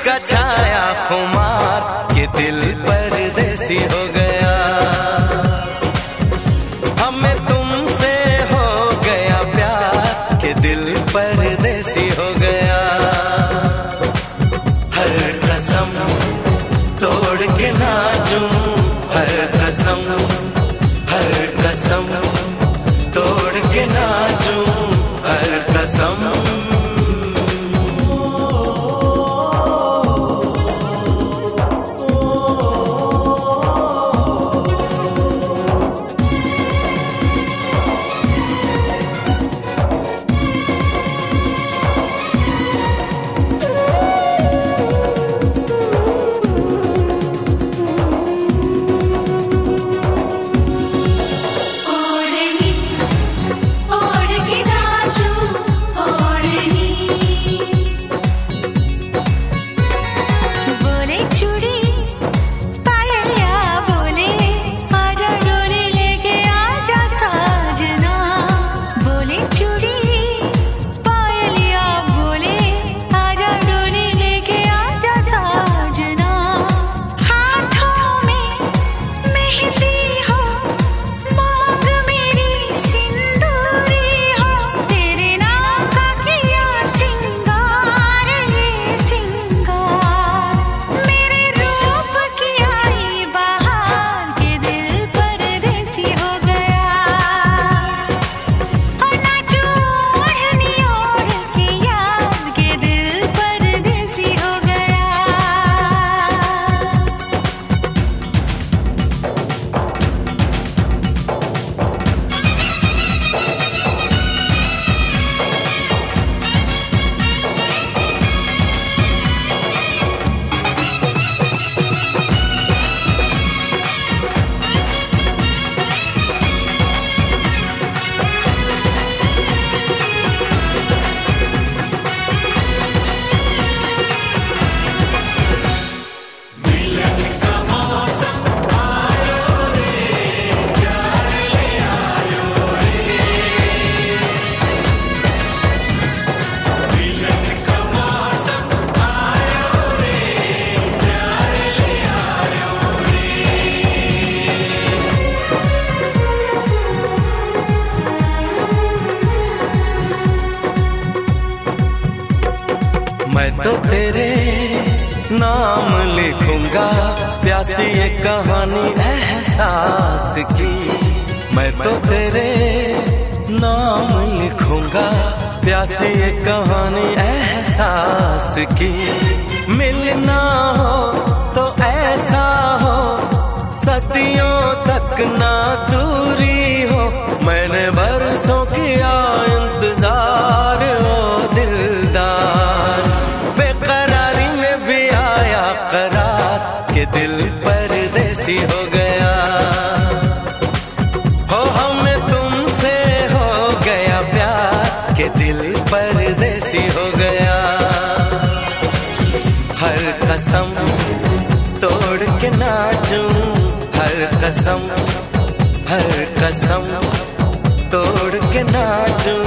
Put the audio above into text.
का छाया खुमार के दिल पर देसी हो गया। हमें तुमसे हो गया प्यार के दिल पर देसी हो गया। हर कसम तोड़ के नाचू, हर कसम हर कसम तोड़ के नाचू, हर कसम तो तेरे नाम लिखूँगा। प्यासी ये कहानी एहसास की। मैं तो तेरे नाम लिखूँगा। प्यासी ये कहानी एहसास की। मिलना हो तो ऐसा हो, सदियों तक ना दूरी दिल परदेसी हो गया। हो, हमें तुमसे हो गया प्यार के दिल परदेसी हो गया। हर कसम तोड़ के नाचूं, हर कसम हर कसम तोड़ के नाचूं।